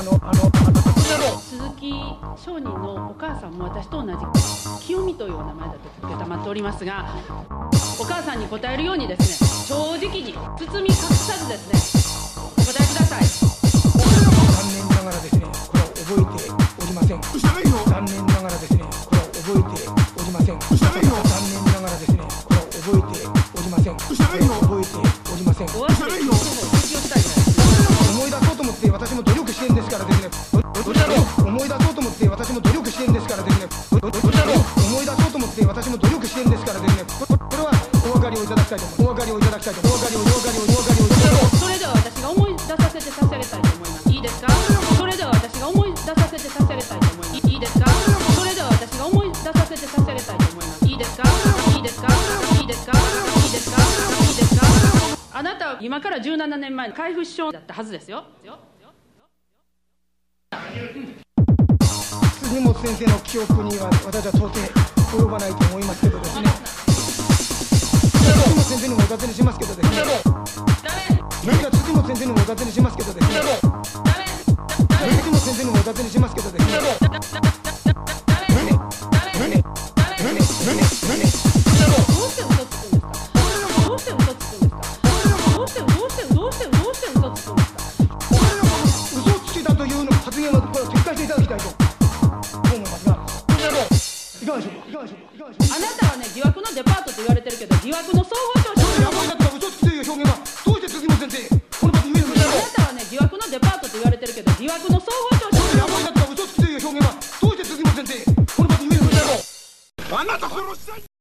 あのあの鈴木商人のお母さんも私と同じ清美というお名前だと承っておりますがお母さんに答えるようにですね正直に包み隠さずですねお答えください。残念ながらですねこれは覚えておりません。残念ながらですねこれは覚えておりません。残念ながらですねこれは覚えておりません。覚えておりません。おわせてをしたいぐら思い出そうと思って私も努力してんですからですね思い出そうと思って私も努力してんですからですね思い出そうと思って私も努力してんですからですねこれはお分かりをいただきたいとお分かりをいただきたいとお分かりをお分かりをお分かりをそれでは私が思い出させて差し上げたいと思います。いいですか？それでは私が思い出させて差し上げたいと思います。今から17年前海部省だったはずですよ。杉本先生の記憶には私は到底及ばないと思いますけどですね。杉本先生にもお尋ねしますけどですね。何か杉本先生にもお尋ねしますけどですねつくんですか嘘つきだというの発言はこれは撤回していただきたいと思いますがいかがでしょうかいかがでしょうかいかがでしょうかあなたはね疑惑のデパートと言われてるけど疑惑の総合商社山本だったら嘘つきという表現はどうして杉本先生この場に言えるのでしょうあなたはね疑惑のデパートと言われてるけど疑惑の総合商社山本だったら嘘つきという表現はどうして杉本先生この場に言えるのでしょうあなた殺したい。